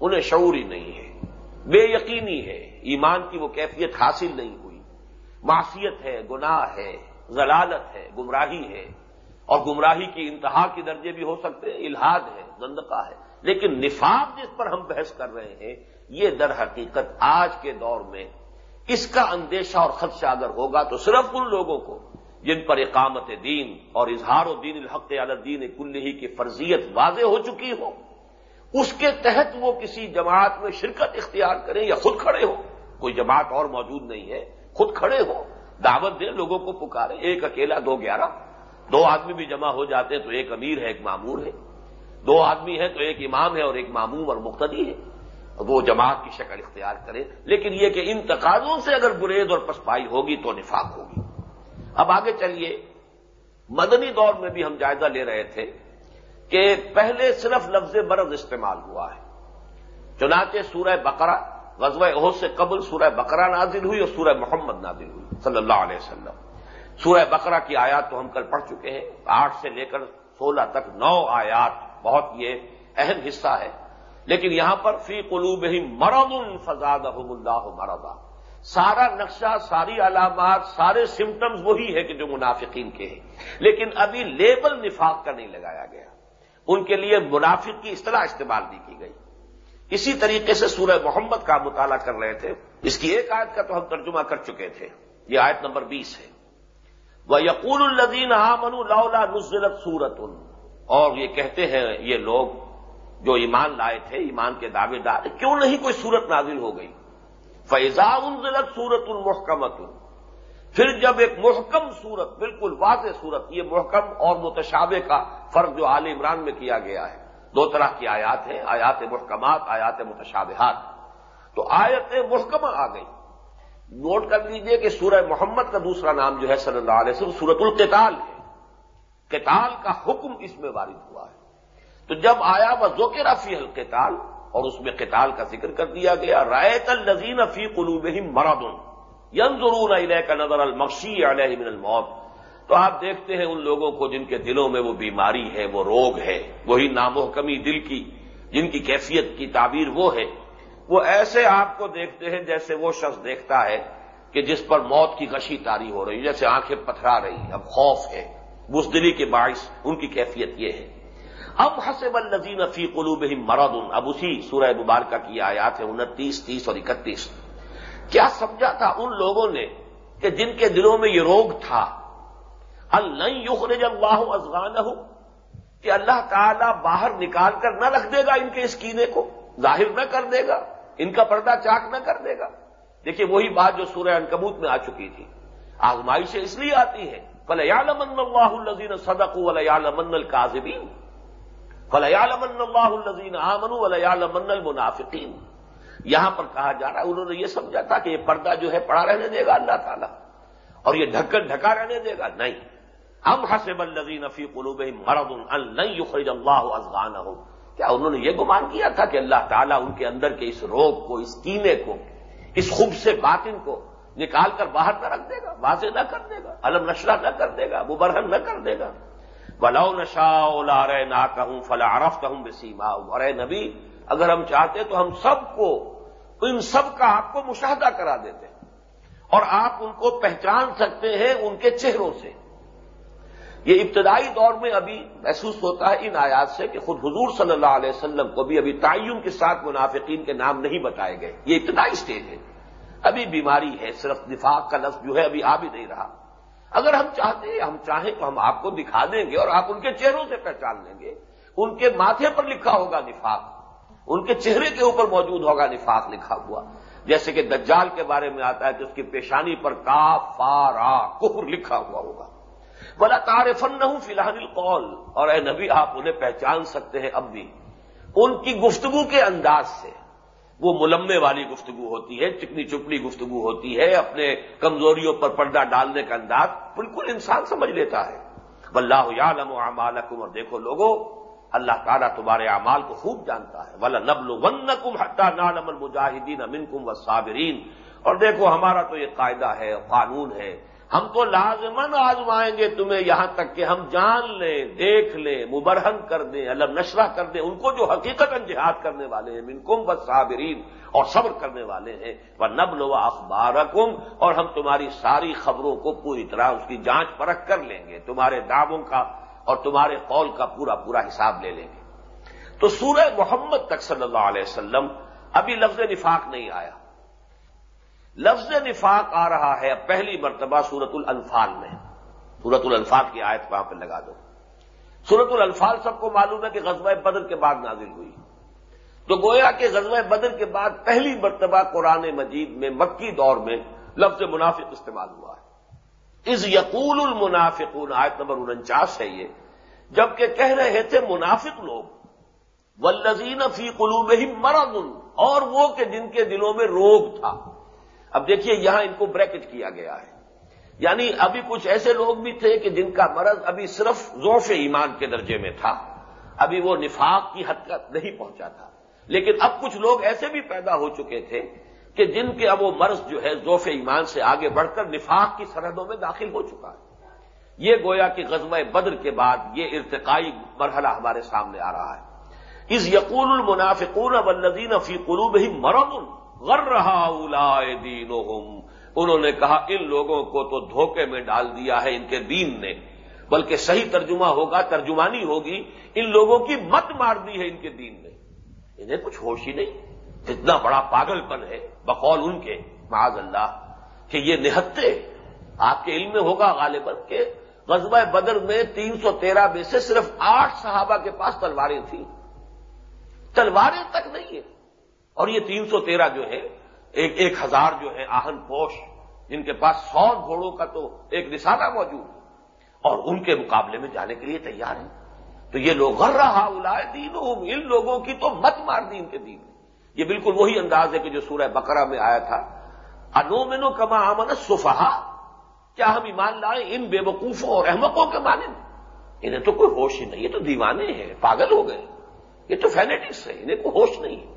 انہیں شعور ہی نہیں ہے۔ بے یقینی ہے۔ ایمان کی وہ کیفیت حاصل نہیں ہوئی۔ معصیت ہے، گناہ ہے، ضلالت ہے، گمراہی ہے۔ اور گمراہی کی انتہا کے درجے بھی ہو سکتے ہیں الحاد ہے، زندقہ ہے۔ لیکن نفاق جس پر ہم بحث کر رہے ہیں، یہ در حقیقت آج کے دور میں اس کا اندیشہ اور خدشہ اگر ہوگا تو صرف ان لوگوں کو جن پر اقامت دین اور اظہار و دین الحق دین کلہی کی فرضیت واضح ہو چکی ہو۔ اس کے تحت وہ کسی جماعت میں شرکت اختیار کریں یا خود کھڑے ہو کوئی جماعت اور موجود نہیں ہے، خود کھڑے ہو دعوت دیں، لوگوں کو پکارے ایک اکیلا، دو گیارہ۔ دو آدمی بھی جمع ہو جاتے ہیں تو ایک امیر ہے، ایک معمور ہے۔ دو آدمی ہے تو ایک امام ہے اور ایک معموم اور مقتدی ہے۔ وہ جماعت کی شکل اختیار کرے لیکن یہ کہ ان تقاضوں سے اگر گریز اور پسپائی ہوگی تو نفاق ہوگی۔ اب آگے چلیے۔ مدنی دور میں بھی ہم جائزہ لے رہے تھے۔ کہ پہلے صرف لفظ برض استعمال ہوا ہے۔ چنانچہ سورہ بقرہ، غزوہ عہد سے قبل سورہ بقرہ نازل ہوئی اور سورہ محمد نازل ہوئی، صلی اللہ علیہ وسلم۔ سورہ بقرہ کی آیات تو ہم کل پڑھ چکے ہیں۔ آٹھ سے لے کر سولہ تک نو آیات، بہت یہ اہم حصہ ہے۔ لیکن یہاں پر فی قلوب ہی مرد الفزاد اللہ مردا سارا نقشہ، ساری علامات، سارے سمٹمز وہی ہے کہ جو منافقین کے ہیں۔ لیکن ابھی لیبل نفاق کا نہیں لگایا گیا۔ ان کے لیے منافق کی اصطلاح استعمال نہیں کی گئی۔ اسی طریقے سے سورہ محمد کا مطالعہ کر رہے تھے۔ اس کی ایک آیت کا تو ہم ترجمہ کر چکے تھے۔ یہ آیت نمبر بیس ہے۔ وہ یقول الدین من اللہ نزلت سورت اور یہ کہتے ہیں یہ لوگ جو ایمان لائے تھے، ایمان کے دعوے دار کیوں نہیں کوئی سورت نازل ہو گئی؟ فیضا انزلت سورت المحکمت پھر جب ایک محکم صورت، بالکل واضح صورت، یہ محکم اور متشابے کا فرق جو عال عمران میں کیا گیا ہے۔ دو طرح کی آیات ہیں، آیات محکمات، آیات متشابہات۔ تو آیت محکمہ آ گئی۔ نوٹ کر لیجیے کہ سورہ محمد کا دوسرا نام جو ہے صلی اللہ علیہ وسلم سورت القتال ہے۔ قتال کا حکم اس میں وارد ہوا ہے۔ تو جب آیا وہ ذوکر فی القتال اور اس میں قتال کا ذکر کر دیا گیا رائے الزین فی قلوب مرادن ین ضرور علیہ کا نظر المقشی علیہ من الموت. تو آپ دیکھتے ہیں ان لوگوں کو جن کے دلوں میں وہ بیماری ہے، وہ روگ ہے، وہی نامحکمی دل کی، جن کی کیفیت کی تعبیر وہ ہے۔ وہ ایسے آپ کو دیکھتے ہیں جیسے وہ شخص دیکھتا ہے کہ جس پر موت کی غشی تاری ہو رہی جیسے آنکھیں پتھرا رہی اب خوف ہے، بزدلی کے باعث ان کی کیفیت یہ ہے۔ اب حسب النزین فی قلوب مرد اب اسی سورہ مبارکہ کی آیات ہے انتیس، تیس اور اکتیس۔ کیا سمجھا تھا ان لوگوں نے کہ جن کے دلوں میں یہ روگ تھا؟ اللہ یخرج اللہ ازغان کہ اللہ تعالی باہر نکال کر نہ رکھ دے گا ان کے اس کینے کو، ظاہر نہ کر دے گا، ان کا پردہ چاک نہ کر دے گا۔ دیکھیے وہی بات جو سورہ انکبوت میں آ چکی تھی۔ آزمائشیں اس لیے آتی ہیں فلیالمن اللہ الزین صدق ولیالمن القاظبین فلیالمن اللہ الزین آمن ولیالمن المنافقین یہاں پر کہا جا رہا ہے، انہوں نے یہ سمجھا تھا کہ یہ پردہ جو ہے، پڑا رہنے دے گا اللہ تعالیٰ۔ اور یہ ڈھکن ڈھکا رہنے دے گا؟ نہیں۔ ہم حسب الزین فی قلوب مرد نہیں یخرج اللہ ازغان ہو کیا انہوں نے یہ گمان کیا تھا کہ اللہ تعالیٰ ان کے اندر کے اس روگ کو، اس کینے کو، اس خوب سے باطن کو نکال کر باہر نہ رکھ دے گا؟ واضح نہ کر دے گا؟ علم نشرہ نہ کر دے گا؟ مبرہن نہ کر دے گا؟ بلاؤ نشا اولا رے نہ کہوں فلا عرف کہوں بے سیما ارے نبی اگر ہم چاہتے تو ہم سب کو، ان سب کا آپ کو مشاہدہ کرا دیتے اور آپ ان کو پہچان سکتے ہیں ان کے چہروں سے۔ یہ ابتدائی دور میں ابھی محسوس ہوتا ہے ان آیات سے کہ خود حضور صلی اللہ علیہ وسلم کو بھی ابھی تعین کے ساتھ منافقین کے نام نہیں بتائے گئے۔ یہ ابتدائی اسٹیج ہے۔ ابھی بیماری ہے، صرف نفاق کا لفظ جو ہے ابھی آ بھی نہیں رہا۔ اگر ہم چاہتے ہیں ہم چاہیں تو ہم آپ کو دکھا دیں گے اور آپ ان کے چہروں سے پہچان لیں گے۔ ان کے ماتھے پر لکھا ہوگا نفاق۔ ان کے چہرے کے اوپر موجود ہوگا نفاق لکھا ہوا۔ جیسے کہ دجال کے بارے میں آتا ہے کہ اس کی پیشانی پر کا فا را کفر لکھا ہوا ہوگا۔ بلا تعارفن نہ ہوں فی الحال القول۔ اور اے نبی، آپ انہیں پہچان سکتے ہیں اب بھی۔ ان کی گفتگو کے انداز سے۔ وہ ملمے والی گفتگو ہوتی ہے، چکنی چپڑی گفتگو ہوتی ہے، اپنے کمزوریوں پر پردہ ڈالنے کا انداز بالکل انسان سمجھ لیتا ہے۔ واللہ یعلم اعمالکم اور دیکھو لوگوں اللہ تعالیٰ تمہارے اعمال کو خوب جانتا ہے۔ ولا نبل ون کم حتہ نالم المجاہدین امن کم و صابرین اور دیکھو ہمارا تو یہ قاعدہ ہے، قانون ہے۔ ہم تو لازمن آزمائیں گے تمہیں یہاں تک کہ ہم جان لیں، دیکھ لیں، مبرہن کر دیں الگ نشرہ کر دیں۔ ان کو جو حقیقت جہاد کرنے والے ہیں منکم بس صابرین اور صبر کرنے والے ہیں۔ وہ نبل و اخبار اور ہم تمہاری ساری خبروں کو پوری طرح اس کی جانچ پرکھ کر لیں گے۔ تمہارے دعووں کا اور تمہارے قول کا پورا پورا حساب لے لیں گے۔ تو سورہ محمد تک صلی اللہ علیہ وسلم ابھی لفظ نفاق نہیں آیا۔ لفظ نفاق آ رہا ہے پہلی مرتبہ سورت الانفال میں۔ سورت الانفال کی آیت وہاں پہ لگا دو۔ سورت الانفال سب کو معلوم ہے کہ غزوہ بدر کے بعد نازل ہوئی۔ تو گویا کہ غزوہ بدر کے بعد پہلی مرتبہ قرآن مجید میں مکی دور میں لفظ منافق استعمال ہوا ہے۔ اس یقول المنافقون، آیت نمبر انچاس ہے یہ، جبکہ کہہ رہے تھے منافق لوگ ولزین فی قلوب ہی مرد اور وہ کہ جن کے دلوں میں روگ تھا۔ اب دیکھیے یہاں ان کو بریکٹ کیا گیا ہے۔ یعنی ابھی کچھ ایسے لوگ بھی تھے کہ جن کا مرض ابھی صرف ذوف ایمان کے درجے میں تھا۔ ابھی وہ نفاق کی حد تک نہیں پہنچا تھا۔ لیکن اب کچھ لوگ ایسے بھی پیدا ہو چکے تھے کہ جن کے اب وہ مرض جو ہے ذوف ایمان سے آگے بڑھ کر نفاق کی سرحدوں میں داخل ہو چکا ہے۔ یہ گویا کہ غزوہ بدر کے بعد یہ ارتقائی مرحلہ ہمارے سامنے آ رہا ہے۔ اس یقول المنافقون والذین فی قلوب ہی مرد غر رہا دین انہوں نے کہا، ان لوگوں کو تو دھوکے میں ڈال دیا ہے ان کے دین نے، بلکہ صحیح ترجمہ ہوگا، ترجمانی ہوگی، ان لوگوں کی مت مار دی ہے ان کے دین نے۔ انہیں کچھ ہوش ہی نہیں اتنا بڑا پاگل پن ہے۔ بقول ان کے، معاذ اللہ، کہ یہ نہتے آپ کے علم میں ہوگا غالباً کہ غزبۂ بدر میں تین سو تیرہ میں سے صرف آٹھ صحابہ کے پاس تلواریں تھیں۔ تلواریں تک نہیں ہے اور یہ تین سو تیرہ جو ہے ایک ایک ہزار جو ہے آہن پوش، جن کے پاس سو گھوڑوں کا تو ایک نشانہ موجود اور ان کے مقابلے میں جانے کے لیے تیار ہیں۔ تو یہ لوگ غر رہا اولائے دین ان لوگوں کی تو مت مار دی ان کے دین یہ بالکل وہی انداز ہے کہ جو سورہ بقرہ میں آیا تھا۔ انومنو کما امن صفحا کیا ہم ایمان لائیں ان بے وقوفوں اور احمقوں کے مانیں انہیں تو کوئی ہوش ہی نہیں، یہ تو دیوانے ہیں، پاگل ہو گئے۔ یہ تو فینیٹکس ہے انہیں کوئی ہوش نہیں۔ ہے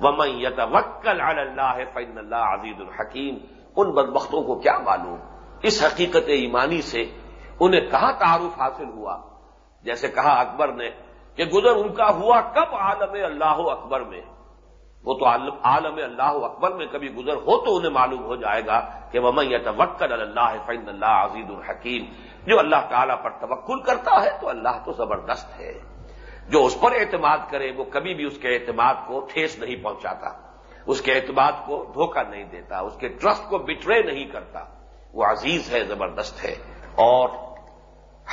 ومن یتوکل علی اللہ فین اللہ عزیز الحکیم ان بدبختوں کو کیا معلوم؟ اس حقیقت ایمانی سے انہیں کہاں تعارف حاصل ہوا؟ جیسے کہا اکبر نے کہ گزر ان کا ہوا کب عالم اللہ اکبر میں؟ وہ تو عالم اللہ اکبر میں کبھی گزر ہو تو انہیں معلوم ہو جائے گا کہ وہ میں توکل اللہ فین اللہ عزیز الحکیم جو اللہ تعالیٰ پر توکل کرتا ہے تو اللہ تو زبردست ہے۔ جو اس پر اعتماد کرے وہ کبھی بھی اس کے اعتماد کو ٹھیس نہیں پہنچاتا۔ اس کے اعتماد کو دھوکہ نہیں دیتا، اس کے ٹرسٹ کو بٹرے نہیں کرتا۔ وہ عزیز ہے، زبردست ہے اور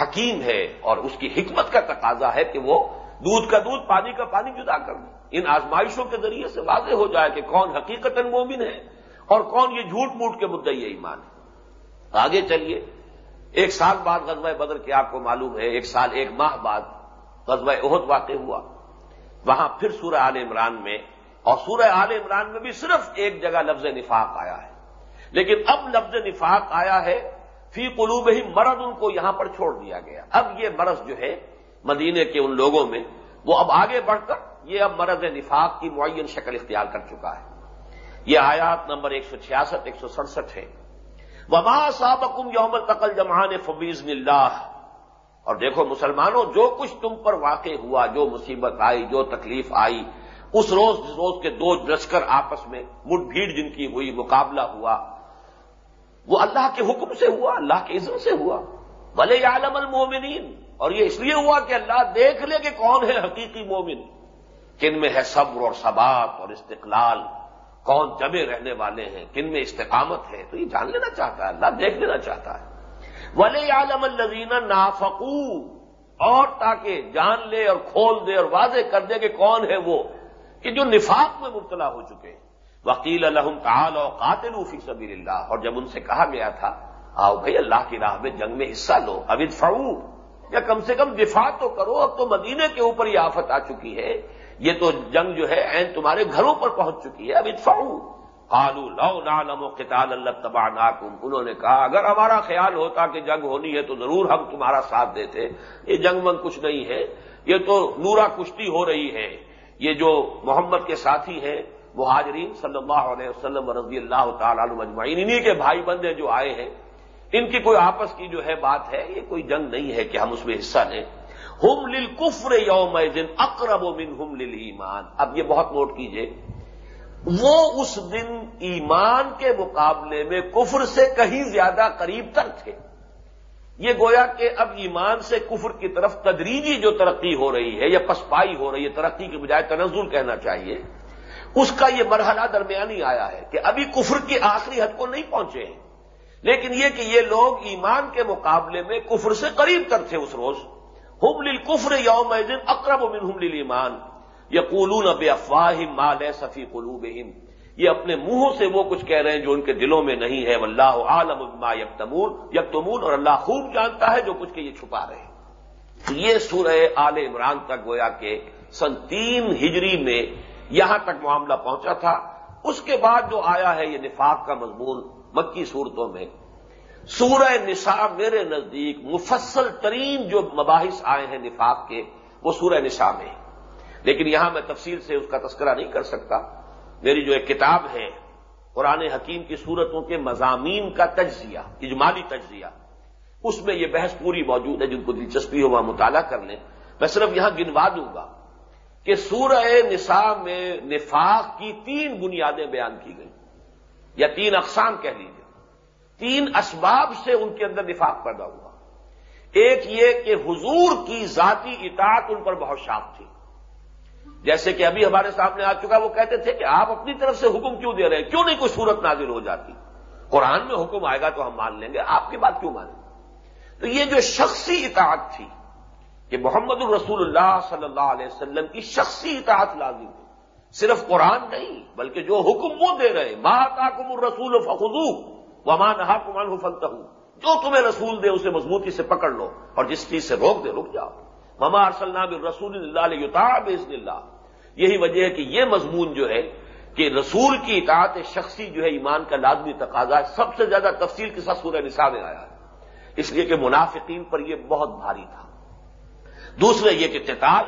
حکیم ہے اور اس کی حکمت کا تقاضا ہے کہ وہ دودھ کا دودھ پانی کا پانی جدا کر دے۔ ان آزمائشوں کے ذریعے سے واضح ہو جائے کہ کون حقیقت مومن ہے اور کون یہ جھوٹ موٹ کے مدعی ایمان ہے۔ آگے چلیے۔ ایک سال بعد غزوہ بدر کے آپ کو معلوم ہے، ایک سال، ایک ماہ بعد غزوہ عہد واقع ہوا۔ وہاں پھر سورہ آل عمران میں، اور سورہ آل عمران میں بھی صرف ایک جگہ لفظ نفاق آیا ہے۔ لیکن اب لفظ نفاق آیا ہے، فی قلوب ہی مرض ان کو یہاں پر چھوڑ دیا گیا۔ اب یہ مرض جو ہے مدینے کے ان لوگوں میں، وہ اب آگے بڑھ کر یہ اب مرض نفاق کی معین شکل اختیار کر چکا ہے۔ یہ آیات نمبر ایک سو چھیاسٹھ، ایک سو سڑسٹھ ہے وبا صابقم یوم تقل جمان فبیز اللہ اور دیکھو مسلمانوں، جو کچھ تم پر واقع ہوا، جو مصیبت آئی، جو تکلیف آئی، اس روز جس روز کے دو لشکر آپس میں مٹ بھیڑ جن کی ہوئی، مقابلہ ہوا، وہ اللہ کے حکم سے ہوا، اللہ کے عزم سے ہوا۔ بھلے عالم المومنین اور یہ اس لیے ہوا کہ اللہ دیکھ لے کہ کون ہے حقیقی مومن۔ کن میں ہے صبر اور ثبات اور استقلال؟ کون جمے رہنے والے ہیں؟ کن میں استقامت ہے؟ تو یہ جان لینا چاہتا ہے، اللہ دیکھ لینا چاہتا ہے۔ ولی عالم الزین نافقو اور تاکہ جان لے اور کھول دے اور واضح کر دے کہ کون ہے وہ، کہ جو نفاق میں مبتلا ہو چکے۔ وکیل الحم کال اور قاتل فی سبیل اللہ اور جب ان سے کہا گیا تھا، آؤ بھائی اللہ کی راہ میں جنگ میں حصہ لو ابد فعو یا کم سے کم دفاع تو کرو، اب تو مدینے کے اوپر یہ آفت آ چکی ہے۔ یہ تو جنگ جو ہے این تمہارے گھروں پر پہنچ چکی ہے ابد فعو قالو لو نعلم قتال اللہ تبا انہوں نے کہا، اگر ہمارا خیال ہوتا کہ جنگ ہونی ہے تو ضرور ہم تمہارا ساتھ دیتے۔ یہ جنگ منگ کچھ نہیں ہے، یہ تو نورا کشتی ہو رہی ہے۔ یہ جو محمد کے ساتھی ہیں، مہاجرین صلی اللہ علیہ وسلم رضی اللہ تعالیٰ مجمعین انہیں کے بھائی بندے جو آئے ہیں، ان کی کوئی آپس کی جو ہے بات ہے؟ یہ کوئی جنگ نہیں ہے کہ ہم اس میں حصہ لیں۔ ہم لل کفر یوم دن اقرب من ہم لل ایمان اب یہ بہت نوٹ کیجیے۔ وہ اس دن ایمان کے مقابلے میں کفر سے کہیں زیادہ قریب تر تھے۔ یہ گویا کہ اب ایمان سے کفر کی طرف تدریجی جو ترقی ہو رہی ہے یا پسپائی ہو رہی ہے، ترقی کے بجائے تنزل کہنا چاہیے۔ اس کا یہ مرحلہ درمیانی آیا ہے کہ ابھی کفر کی آخری حد کو نہیں پہنچے ہیں۔ لیکن یہ کہ یہ لوگ ایمان کے مقابلے میں کفر سے قریب تر تھے اس روز۔ ہم لل کفر یوم دن اکرب من ہم لل ایمان یا قولون اب افواہ مال صفی قلوب یہ اپنے منہوں سے وہ کچھ کہہ رہے ہیں جو ان کے دلوں میں نہیں ہے. اللہ عالم ما یکتمون. یکتمون اور اللہ خوب جانتا ہے جو کچھ کہ یہ چھپا رہے ہیں. یہ سورہ آل عمران تک گویا کہ سن تین ہجری میں یہاں تک معاملہ پہنچا تھا. اس کے بعد جو آیا ہے یہ نفاق کا مضمون مکی صورتوں میں. سورہ نساء میرے نزدیک مفصل ترین جو مباحث آئے ہیں نفاق کے، وہ سورہ نساء میں لیکن یہاں میں تفصیل سے اس کا تذکرہ نہیں کر سکتا۔ میری جو ایک کتاب ہے، قرآن حکیم کی صورتوں کے مضامین کا تجزیہ، اجمالی تجزیہ، اس میں یہ بحث پوری موجود ہے، جن کو دلچسپی ہو وہاں مطالعہ کر لیں۔ میں صرف یہاں گنوا دوں گا کہ سورہ نساء میں نفاق کی تین بنیادیں بیان کی گئی یا تین اقسام کہہ لیجیے تین اسباب سے ان کے اندر نفاق پیدا ہوا۔ ایک یہ کہ حضور کی ذاتی اطاعت ان پر بہت شاپ تھی۔ جیسے کہ ابھی ہمارے سامنے آ چکا، وہ کہتے تھے کہ آپ اپنی طرف سے حکم کیوں دے رہے ہیں؟ کیوں نہیں کوئی صورت نازل ہو جاتی؟ قرآن میں حکم آئے گا تو ہم مان لیں گے، آپ کی بات کیوں مانیں؟ گے تو یہ جو شخصی اطاعت تھی کہ محمد الرسول اللہ صلی اللہ علیہ وسلم کی شخصی اطاعت لازم تھی، صرف قرآن نہیں، بلکہ جو حکم وہ دے رہے ماں کم الرسول فخو ومان نہا کمان فلتا ہوں جو تمہیں رسول دے، اسے مضبوطی سے پکڑ لو اور جس چیز سے روک دے، رک جاؤ۔ مما ارسلام رسول اللہ علیہ بزن اللہ یہی وجہ ہے کہ یہ مضمون جو ہے کہ رسول کی اطاعت شخصی جو ہے ایمان کا لازمی تقاضا ہے، سب سے زیادہ تفصیل کے ساتھ سورہ نساء میں آیا ہے۔ اس لیے کہ منافقین پر یہ بہت بھاری تھا۔ دوسرے یہ کہ تتال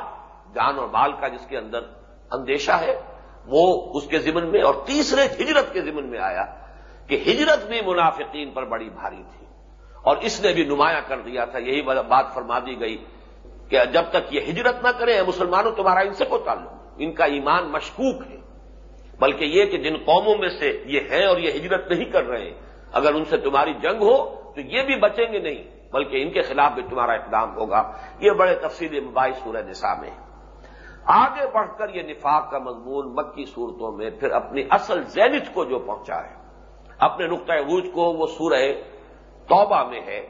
جان اور مال کا جس کے اندر اندیشہ ہے، وہ اس کے ذمن میں اور تیسرے ہجرت کے ذمن میں آیا۔ کہ ہجرت بھی منافقین پر بڑی بھاری تھی۔ اور اس نے بھی نمایاں کر دیا تھا، یہی بات فرما دی گئی کہ جب تک یہ ہجرت نہ کریں مسلمانوں تمہارا ان سے کو تعلق ان کا ایمان مشکوک ہے۔ بلکہ یہ کہ جن قوموں میں سے یہ ہیں اور یہ ہجرت نہیں کر رہے، اگر ان سے تمہاری جنگ ہو تو یہ بھی بچیں گے نہیں، بلکہ ان کے خلاف بھی تمہارا اقدام ہوگا۔ یہ بڑے تفصیلی مباحث سورہ نساء میں آگے بڑھ کر یہ نفاق کا مضمون مکی صورتوں میں پھر اپنی اصل زینت کو جو پہنچا ہے اپنے نقطۂ عروج کو وہ سورہ توبہ میں ہے۔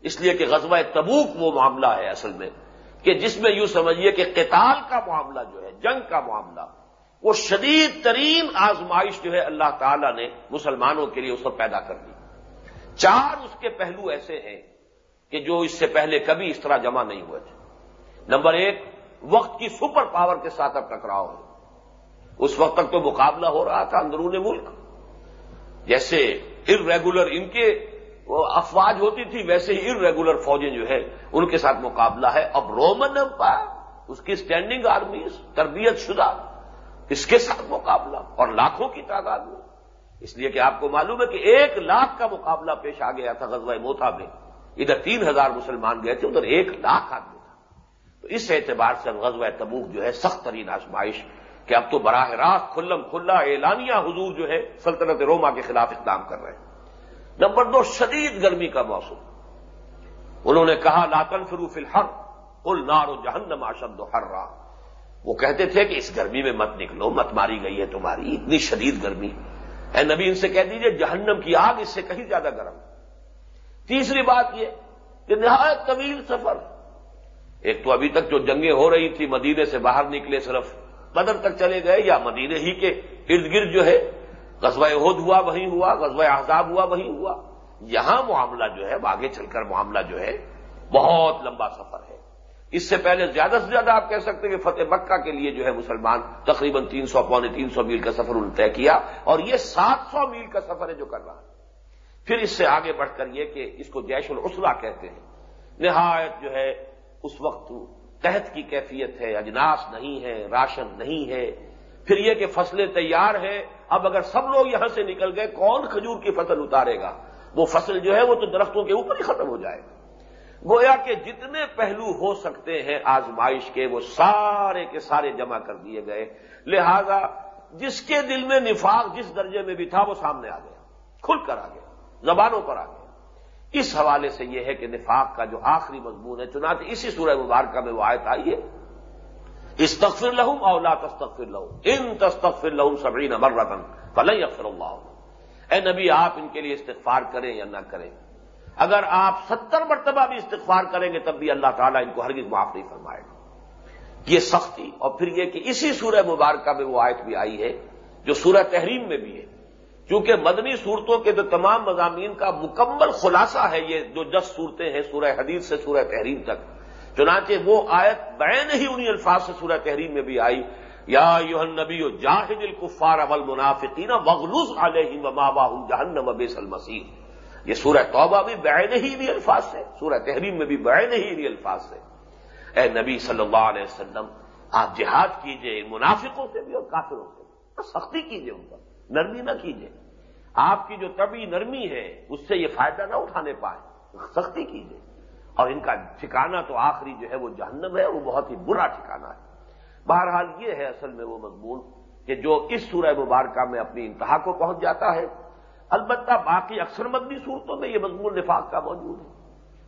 اس لیے کہ غزوہ تبوک وہ معاملہ ہے اصل میں۔ کہ جس میں یوں سمجھیے کہ قتال کا معاملہ جو ہے، جنگ کا معاملہ، وہ شدید ترین آزمائش جو ہے اللہ تعالی نے مسلمانوں کے لیے اس کو پیدا کر دی۔ چار اس کے پہلو ایسے ہیں کہ جو اس سے پہلے کبھی اس طرح جمع نہیں ہوئے تھے۔ نمبر ایک، وقت کی سپر پاور کے ساتھ اب ٹکراؤ ہے۔ اس وقت تک تو مقابلہ ہو رہا تھا اندرون ملک۔ جیسے ار ریگولر ان کے افواج ہوتی تھی، ویسے ہی ار ریگولر فوجیں جو ہے ان کے ساتھ مقابلہ ہے۔ اب رومن امپائر اس کی اسٹینڈنگ آرمیز تربیت شدہ، اس کے ساتھ مقابلہ اور لاکھوں کی تعداد میں۔ اس لیے کہ آپ کو معلوم ہے کہ ایک لاکھ کا مقابلہ پیش آ گیا تھا غزوہ موتا میں۔ ادھر تین ہزار مسلمان گئے تھے، ادھر ایک لاکھ آدمی تھا۔ تو اس اعتبار سے غزوہ تبوک جو ہے، سخت ترین آزمائش کہ اب تو براہ راست کھلم کھلا اعلانیہ حضور جو ہے سلطنت روما کے خلاف اقدام کر رہے ہیں۔ نمبر دو، شدید گرمی کا موسم۔ انہوں نے کہا لاتن فروف الحر کل نار و جہنم اشد ہر رہا وہ کہتے تھے کہ اس گرمی میں مت نکلو، مت ماری گئی ہے تمہاری، اتنی شدید گرمی۔ اے نبی، ان سے کہہ دیجیے، جہنم کی آگ اس سے کہیں زیادہ گرم۔ تیسری بات یہ کہ نہایت طویل سفر۔ ایک تو ابھی تک جو جنگیں ہو رہی تھی مدینے سے باہر نکلے صرف قدر تک چلے گئے یا مدینے ہی کے ارد گرد جو ہے، غزوہ عہد ہوا، وہیں ہوا، غزوہ احزاب ہوا، وہیں ہوا۔ یہاں معاملہ جو ہے آگے چل کر معاملہ جو ہے، بہت لمبا سفر ہے۔ اس سے پہلے زیادہ سے زیادہ آپ کہہ سکتے ہیں کہ فتح مکہ کے لیے جو ہے مسلمان تقریباً تین سو پونے تین سو میل کا سفر انہوں نے طے کیا اور یہ سات سو میل کا سفر ہے جو کر رہا ہے۔ پھر اس سے آگے بڑھ کر یہ کہ اس کو جیش الاسرا کہتے ہیں۔ نہایت جو ہے، اس وقت تحت کی کیفیت ہے، اجناس نہیں ہے، راشن نہیں ہے۔ پھر یہ کہ فصلیں تیار ہیں، اب اگر سب لوگ یہاں سے نکل گئے، کون کھجور کی فصل اتارے گا؟ وہ فصل جو ہے وہ تو درختوں کے اوپر ہی ختم ہو جائے۔ گا گویا کہ جتنے پہلو ہو سکتے ہیں آزمائش کے، وہ سارے کے سارے جمع کر دیے گئے۔ لہذا جس کے دل میں نفاق جس درجے میں بھی تھا، وہ سامنے آ گیا، کھل کر آ گیا، زبانوں پر آ گیا۔ اس حوالے سے یہ ہے کہ نفاق کا جو آخری مضمون ہے، چنانچہ اسی سورہ مبارکہ میں وہ آیت آئی ہے۔ استغفر لہم اولا تستغفر لہم ان تستغفر لہم سبرین مرتن فلن یغفر اللہ۔ اے نبی، آپ ان کے لیے استغفار کریں یا نہ کریں؟ اگر آپ ستر مرتبہ بھی استغفار کریں گے، تب بھی اللہ تعالیٰ ان کو ہرگز معاف نہیں فرمائے گا۔ یہ سختی اور پھر یہ کہ اسی سورہ مبارکہ میں وہ آیت بھی آئی ہے، جو سورہ تحریم میں بھی ہے۔ چونکہ مدنی صورتوں کے جو تمام مضامین کا مکمل خلاصہ ہے یہ جو دس صورتیں ہیں سورہ حدیث سے سورہ تحریم تک، چنانچہ وہ آیت بین ہی انہیں الفاظ سے سورہ تحریم میں بھی آئی، یا یوہن نبی جاہد الکفار اول منافقین وغلوز علیہ وما جہنم بیس المسیح یہ سورہ توبہ بھی بین ہی انہیں الفاظ سے، سورہ تحریم میں بھی بین ہی انہیں الفاظ سے۔ اے نبی صلی اللہ علیہ وسلم، آپ جہاد کیجیے منافقوں سے بھی اور کافروں سے بھی سختی کیجیے ان پر۔ نرمی نہ کیجیے۔ آپ کی جو طبی نرمی ہے، اس سے یہ فائدہ نہ اٹھانے پائے سختی کیجیے۔ اور ان کا ٹھکانہ تو آخری جو ہے وہ جہنم ہے، وہ بہت ہی برا ٹھکانہ ہے۔ بہرحال یہ ہے اصل میں وہ مضمون کہ جو اس سورہ مبارکہ میں اپنی انتہا کو پہنچ جاتا ہے، البتہ باقی اکثر مدنی صورتوں میں یہ مضمون نفاق کا موجود ہے۔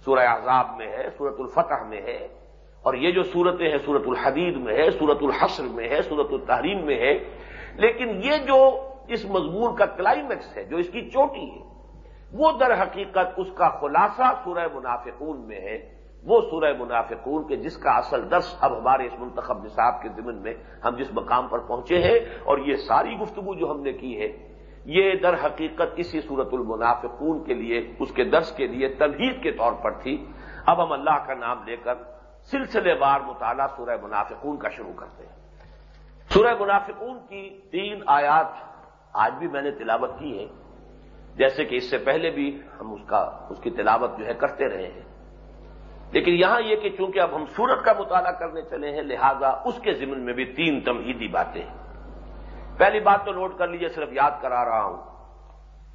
سورہ عذاب میں ہے سورت الفتح میں ہے، اور یہ جو صورتیں ہیں سورت الحدید میں ہے سورت الحسر میں ہے سورت التحریم میں ہے۔ لیکن یہ جو اس مضمون کا کلائمیکس ہے جو اس کی چوٹی ہے۔ وہ در حقیقت اس کا خلاصہ سورہ منافقون میں ہے۔ وہ سورہ منافقون کے جس کا اصل درس اب ہمارے اس منتخب نصاب کے ضمن میں ہم جس مقام پر پہنچے ہیں اور یہ ساری گفتگو جو ہم نے کی ہے، یہ در حقیقت اسی صورت المنافقون کے لیے، اس کے درس کے لیے تمہید کے طور پر تھی۔ اب ہم اللہ کا نام لے کر سلسلے وار مطالعہ سورہ منافقون کا شروع کرتے ہیں۔ سورہ منافقون کی تین آیات آج بھی میں نے تلاوت کی ہے۔ جیسے کہ اس سے پہلے بھی ہم اس کا، اس کی تلاوت جو ہے کرتے رہے ہیں۔ لیکن یہاں یہ کہ چونکہ اب ہم سورت کا مطالعہ کرنے چلے ہیں، لہذا اس کے ضمن میں بھی تین تمہیدی باتیں ہیں۔ پہلی بات تو نوٹ کر لیجیے صرف یاد کرا رہا ہوں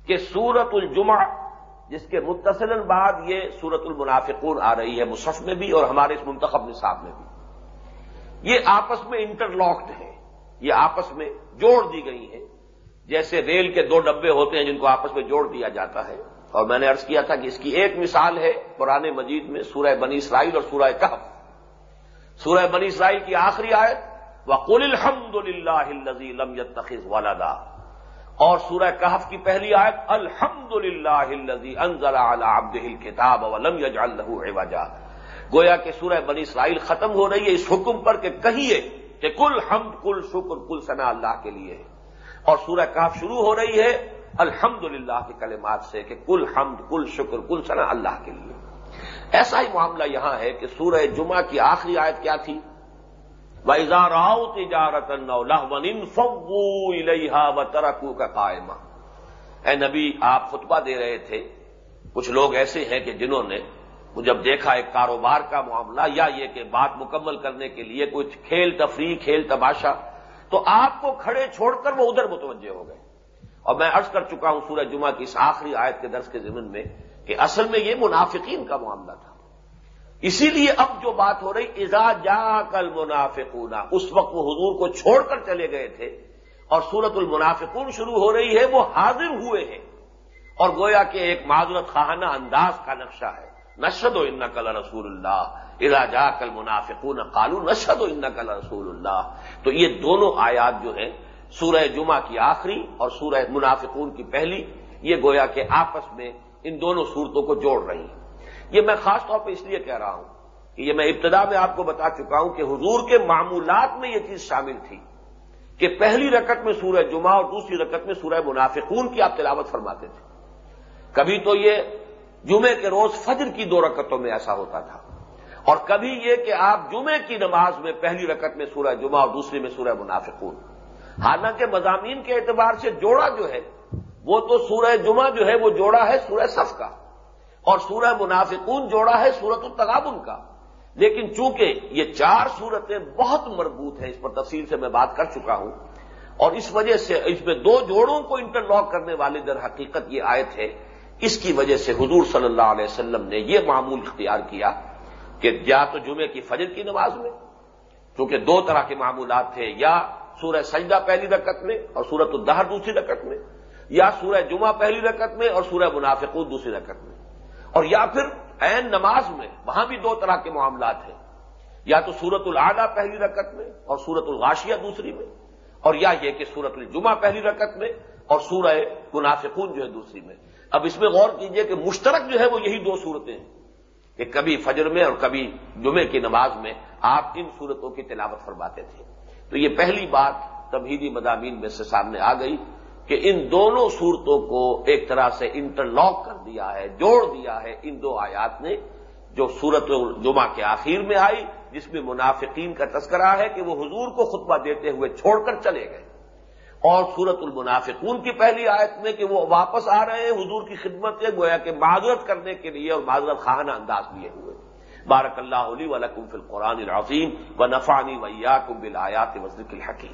کہ سورت الجمہ جس کے متصل بعد یہ سورت المنافقون آ رہی ہے، مصحف میں بھی اور ہمارے اس منتخب نصاب میں بھی۔ یہ آپس میں انٹر لاکڈ ہے یہ آپس میں جوڑ دی گئی ہیں۔ جیسے ریل کے دو ڈبے ہوتے ہیں جن کو آپس میں جوڑ دیا جاتا ہے۔ اور میں نے ارض کیا تھا کہ اس کی ایک مثال ہے پرانے مجید میں سورہ بنی اسرائیل اور سورہ کہف۔ سورہ بنی اسرائیل کی آخری آیت، وقل الحمد للہ لم يتخذ ولدا۔ اور سورہ کہف کی پہلی آیت الحمد للہ کتاب ولم یجعل له عوجا۔ گویا کہ سورہ بنی اسرائیل ختم ہو رہی ہے، اس حکم پر کہ کہیے کہ کل حمد، کل شکر، کل ثنا اللہ کے لیے۔ ہے اور سورہ کہف شروع ہو رہی ہے الحمد للہ کے کلمات سے کہ کل حمد، کل شکر، کل ثنا اللہ کے لیے۔ ایسا ہی معاملہ یہاں ہے کہ سورہ جمعہ کی آخری آیت کیا تھی؟ راؤ تجارت و ترکو کا قائمہ اے نبی، آپ خطبہ دے رہے تھے۔ کچھ لوگ ایسے ہیں کہ جنہوں نے جب دیکھا ایک کاروبار کا معاملہ یا یہ کہ بات مکمل کرنے کے لیے کچھ کھیل تفریح، کھیل تماشا تو آپ کو کھڑے چھوڑ کر وہ ادھر متوجہ ہو گئے۔ اور میں عرض کر چکا ہوں سورج جمعہ کی اس آخری آیت کے درس کے ضمن میں کہ اصل میں یہ منافقین کا معاملہ تھا۔ اسی لیے اب جو بات ہو رہی ازا جا کل منافقون اس وقت وہ حضور کو چھوڑ کر چلے گئے تھے اور سورت المنافقون شروع ہو رہی ہے، وہ حاضر ہوئے ہیں۔ اور گویا کہ ایک معذرت خواہانہ انداز کا نقشہ ہے۔ نشد و ان کل رسول اللہ ازا جا کل منافقون قالو نشد و ان کل رسول اللہ تو یہ دونوں آیات جو ہیں، سورہ جمعہ کی آخری اور سورہ منافقون کی پہلی، یہ گویا کہ آپس میں ان دونوں صورتوں کو جوڑ رہی ہیں۔ یہ میں خاص طور پہ اس لیے کہہ رہا ہوں کہ یہ میں ابتدا میں آپ کو بتا چکا ہوں کہ حضور کے معمولات میں یہ چیز شامل تھی کہ پہلی رکت میں سورہ جمعہ اور دوسری رکت میں سورہ منافقون کی آپ تلاوت فرماتے تھے۔ کبھی تو یہ جمعے کے روز فجر کی دو رکتوں میں ایسا ہوتا تھا۔ اور کبھی یہ کہ آپ جمعے کی نماز میں پہلی رکت میں سورہ جمعہ اور دوسری میں سورہ منافقون۔ حالانکہ مضامین کے اعتبار سے جوڑا جو ہے، وہ تو سورہ جمعہ جو ہے، وہ جوڑا ہے سورہ صف کا۔ اور سورہ منافقون جوڑا ہے سورت التغابن کا۔ لیکن چونکہ یہ چار صورتیں بہت مربوط ہیں، اس پر تفصیل سے میں بات کر چکا ہوں، اور اس وجہ سے اس میں دو جوڑوں کو انٹر لاک کرنے والے در حقیقت یہ آیت ہے، اس کی وجہ سے حضور صلی اللہ علیہ وسلم نے یہ معمول اختیار کیا کہ یا تو جمعے کی فجر کی نماز میں چونکہ دو طرح کے معمولات تھے، یا سورہ سجدہ پہلی رکعت میں اور سورت الدہر دوسری رکعت میں، یا سورہ جمعہ پہلی رکعت میں اور سورہ منافقود دوسری رکعت میں۔ اور یا پھر عین نماز میں، وہاں بھی دو طرح کے معاملات ہیں۔ یا تو سورت العادہ پہلی رکعت میں اور سورت الغاشیہ دوسری میں، اور یا یہ کہ سورت الجمعہ پہلی رکعت میں اور سورہ منافقون جو ہے دوسری میں۔ اب اس میں غور کیجیے کہ مشترک جو ہے وہ یہی دو صورتیں ہیں۔ کہ کبھی فجر میں اور کبھی جمعے کی نماز میں آپ ان صورتوں کی تلاوت فرماتے تھے۔ تو یہ پہلی بات تبہیدی مضامین میں سے سامنے آ گئی کہ ان دونوں صورتوں کو ایک طرح سے انٹر لاک کر دیا ہے، جوڑ دیا ہے ان دو آیات نے، جو سورت جمعہ کے آخر میں آئی، جس میں منافقین کا تذکرہ ہے کہ وہ حضور کو خطبہ دیتے ہوئے چھوڑ کر چلے گئے۔ اور سورت المنافقون کی پہلی آیت میں کہ وہ واپس آ رہے ہیں حضور کی خدمت سے گویا کہ معذرت کرنے کے لیے اور معذرت خانہ انداز لیے ہوئے۔ بارک اللہ علی ولکم فی القرآن العظیم و نفانی ویا کم بلایات وزرک الحکیم۔